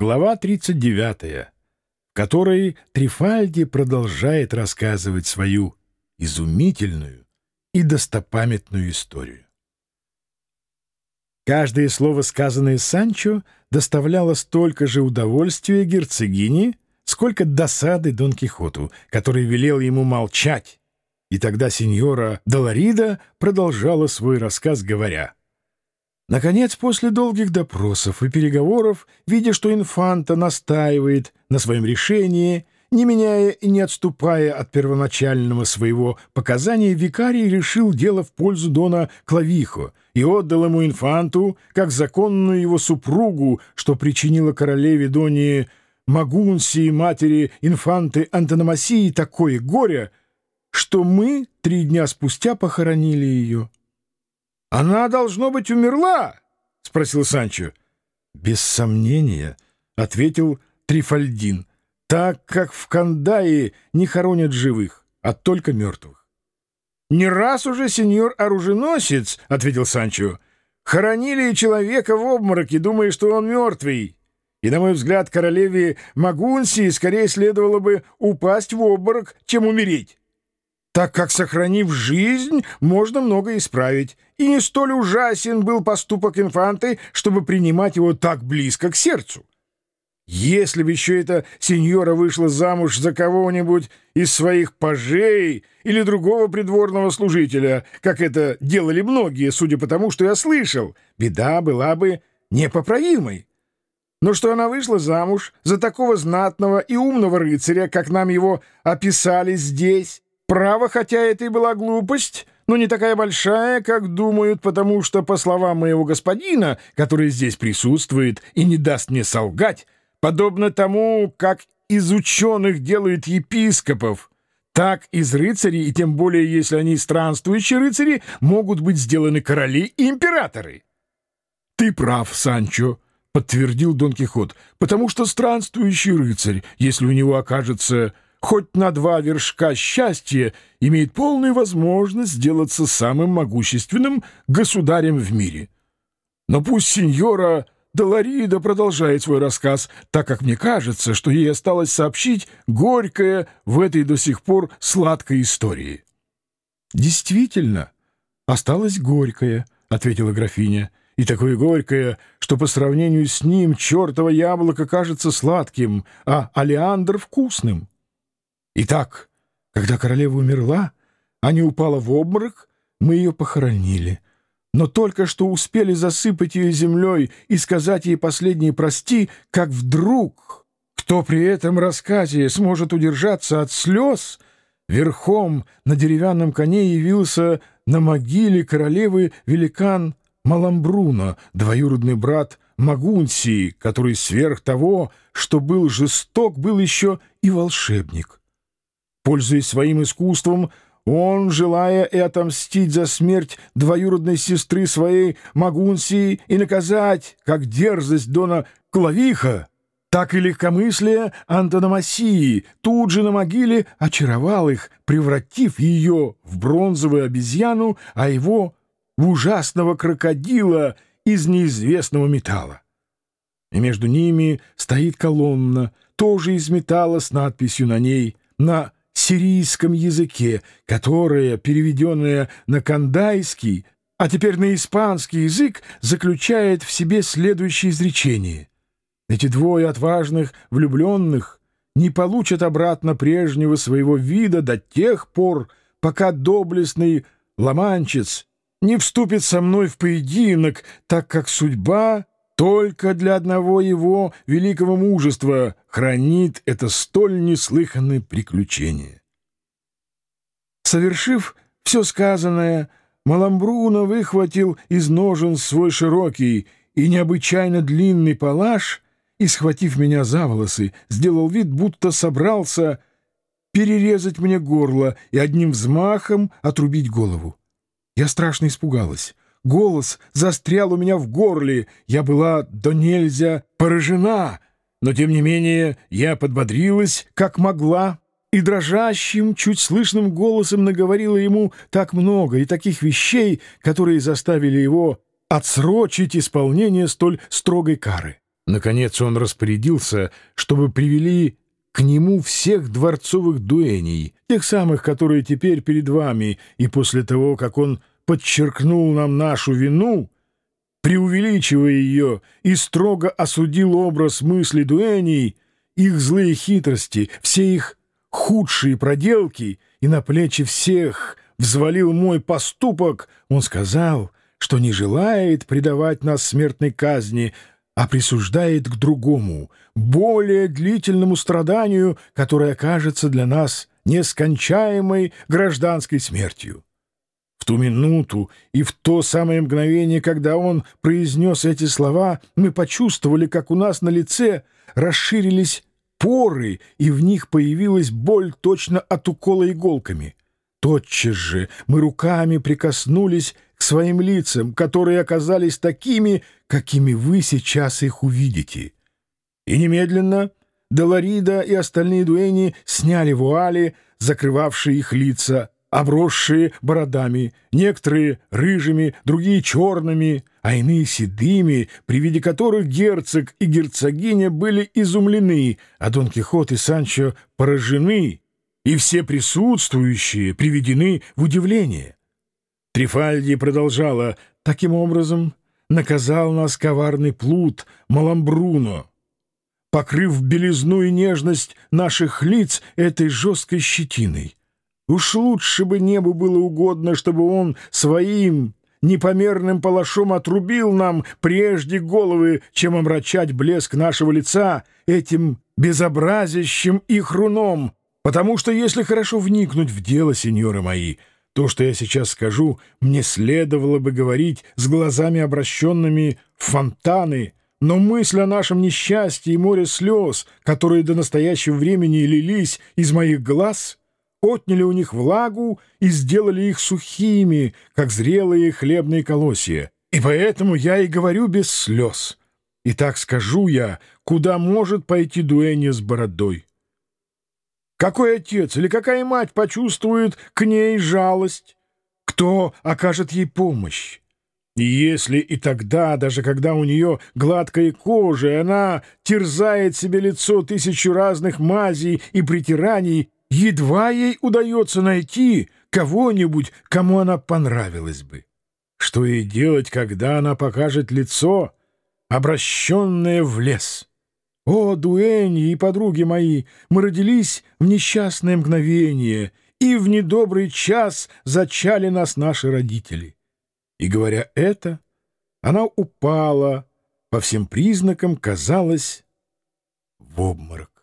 Глава 39, в которой Трифальди продолжает рассказывать свою изумительную и достопамятную историю. Каждое слово, сказанное Санчо, доставляло столько же удовольствия герцогине, сколько досады Дон Кихоту, который велел ему молчать. И тогда сеньора Долорида продолжала свой рассказ, говоря — Наконец, после долгих допросов и переговоров, видя, что инфанта настаивает на своем решении, не меняя и не отступая от первоначального своего показания, викарий решил дело в пользу Дона Клавихо и отдал ему инфанту как законную его супругу, что причинило королеве Доне Магунси и матери инфанты Антономасии такое горе, что мы три дня спустя похоронили ее. «Она, должно быть, умерла?» — спросил Санчо. «Без сомнения», — ответил Трифальдин, «так как в Кандае не хоронят живых, а только мертвых». «Не раз уже сеньор-оруженосец», — ответил Санчо, «хоронили человека в обмороке, думая, что он мертвый». И, на мой взгляд, королеве Магунсии скорее следовало бы упасть в обморок, чем умереть так как, сохранив жизнь, можно много исправить, и не столь ужасен был поступок инфанты, чтобы принимать его так близко к сердцу. Если бы еще эта сеньора вышла замуж за кого-нибудь из своих пажей или другого придворного служителя, как это делали многие, судя по тому, что я слышал, беда была бы непоправимой. Но что она вышла замуж за такого знатного и умного рыцаря, как нам его описали здесь, Право, хотя это и была глупость, но не такая большая, как думают, потому что, по словам моего господина, который здесь присутствует и не даст мне солгать, подобно тому, как из ученых делают епископов, так из рыцарей, и тем более, если они странствующие рыцари, могут быть сделаны короли и императоры. — Ты прав, Санчо, — подтвердил Дон Кихот, — потому что странствующий рыцарь, если у него окажется хоть на два вершка счастья, имеет полную возможность сделаться самым могущественным государем в мире. Но пусть сеньора Долорида продолжает свой рассказ, так как мне кажется, что ей осталось сообщить горькое в этой до сих пор сладкой истории. — Действительно, осталось горькое, — ответила графиня, — и такое горькое, что по сравнению с ним чертово яблоко кажется сладким, а алиандр — вкусным. Итак, когда королева умерла, а не упала в обморок, мы ее похоронили. Но только что успели засыпать ее землей и сказать ей последние прости, как вдруг, кто при этом рассказе сможет удержаться от слез, верхом на деревянном коне явился на могиле королевы великан Маламбруно, двоюродный брат Магунсии, который сверх того, что был жесток, был еще и волшебник. Пользуясь своим искусством, он, желая и отомстить за смерть двоюродной сестры своей Магунсии и наказать, как дерзость Дона Клавиха, так и легкомыслие Антономасии, тут же на могиле очаровал их, превратив ее в бронзовую обезьяну, а его в ужасного крокодила из неизвестного металла. И между ними стоит колонна, тоже из металла с надписью на ней на сирийском языке, которое, переведенное на кандайский, а теперь на испанский язык, заключает в себе следующее изречение. Эти двое отважных влюбленных не получат обратно прежнего своего вида до тех пор, пока доблестный ломанчец не вступит со мной в поединок, так как судьба только для одного его великого мужества хранит это столь неслыханное приключение. Совершив все сказанное, Маламбруно выхватил из ножен свой широкий и необычайно длинный палаш и, схватив меня за волосы, сделал вид, будто собрался перерезать мне горло и одним взмахом отрубить голову. Я страшно испугалась. Голос застрял у меня в горле. Я была до нельзя поражена, но, тем не менее, я подбодрилась, как могла, и дрожащим, чуть слышным голосом наговорила ему так много и таких вещей, которые заставили его отсрочить исполнение столь строгой кары. Наконец он распорядился, чтобы привели к нему всех дворцовых дуэней, тех самых, которые теперь перед вами, и после того, как он подчеркнул нам нашу вину, преувеличивая ее, и строго осудил образ мысли дуэней, их злые хитрости, все их худшие проделки, и на плечи всех взвалил мой поступок, он сказал, что не желает предавать нас смертной казни, а присуждает к другому, более длительному страданию, которое окажется для нас нескончаемой гражданской смертью. Ту минуту и в то самое мгновение, когда он произнес эти слова, мы почувствовали, как у нас на лице расширились поры, и в них появилась боль точно от укола иголками. Тотчас же мы руками прикоснулись к своим лицам, которые оказались такими, какими вы сейчас их увидите. И немедленно Деларида и остальные дуэни сняли вуали, закрывавшие их лица, обросшие бородами, некоторые рыжими, другие черными, а иные седыми, при виде которых герцог и герцогиня были изумлены, а Дон Кихот и Санчо поражены, и все присутствующие приведены в удивление. Трифальди продолжала «Таким образом наказал нас коварный плут Маламбруно, покрыв белизну и нежность наших лиц этой жесткой щетиной. Уж лучше бы небу было угодно, чтобы он своим непомерным палашом отрубил нам прежде головы, чем омрачать блеск нашего лица этим безобразящим и хруном, потому что если хорошо вникнуть в дело, сеньоры мои, — то, что я сейчас скажу, мне следовало бы говорить с глазами, обращенными в фонтаны, но мысль о нашем несчастье и море слез, которые до настоящего времени лились из моих глаз, отняли у них влагу и сделали их сухими, как зрелые хлебные колосья. И поэтому я и говорю без слез. И так скажу я, куда может пойти дуэнья с бородой. Какой отец или какая мать почувствует к ней жалость? Кто окажет ей помощь? И если и тогда, даже когда у нее гладкая кожа, она терзает себе лицо тысячу разных мазей и притираний, едва ей удается найти кого-нибудь, кому она понравилась бы. Что ей делать, когда она покажет лицо, обращенное в лес? О, дуэни и подруги мои, мы родились в несчастное мгновение, и в недобрый час зачали нас наши родители. И, говоря это, она упала, по всем признакам казалось, в обморок.